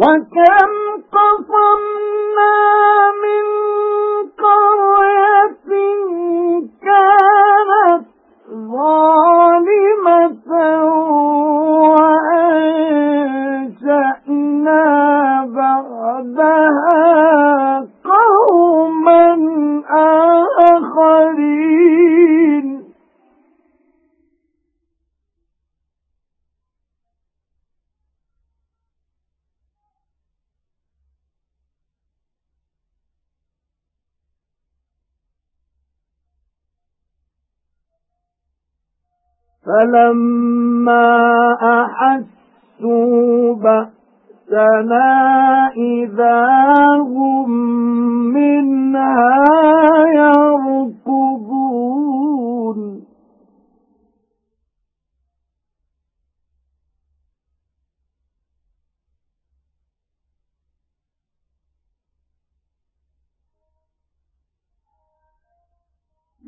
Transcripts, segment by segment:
وَكَمْ قَصَمْنَا مِنْ قَرْيَةٍ كَانَتْ ظَالِمَةً وَأَنشَأْنَا بَعْدَهَا قَوْمًا آخَرِينَ. فَلَمَّا أَحَسُّوا بَأْسَنَا إِذَا هُمْ مِنْهَا يَرْكُضُونَ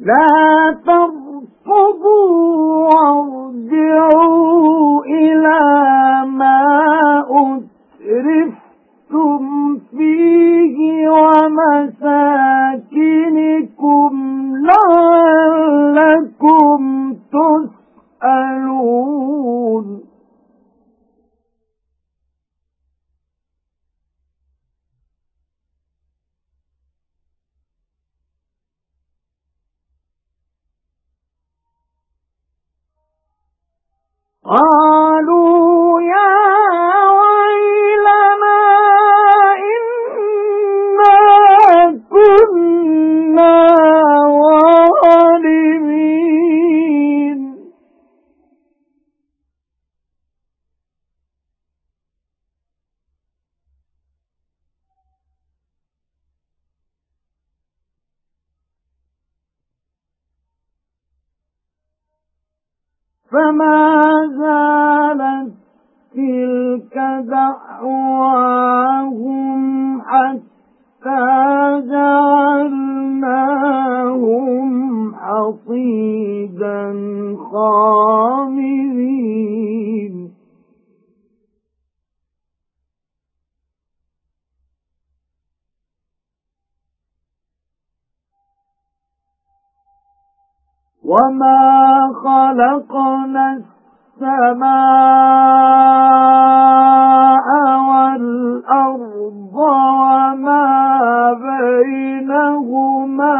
لَا تَرْكُضُوا وَارْجِعُوا إِلَى مَا أُتْرِفْتُمْ فِيهِ وَمَسَاكِنِكُمْ لَعَلَّكُمْ تُسْأَلُونَ. فَمَا زَالَتْ تِلْكَ دَعْوَاهُمْ حَتَّى جَعَلْنَاهُمْ حَصِيدًا خَامِدِينَ وَمَا خَلَقْنَا السَّمَاءَ وَالْأَرْضَ وَمَا بَيْنَهُمَا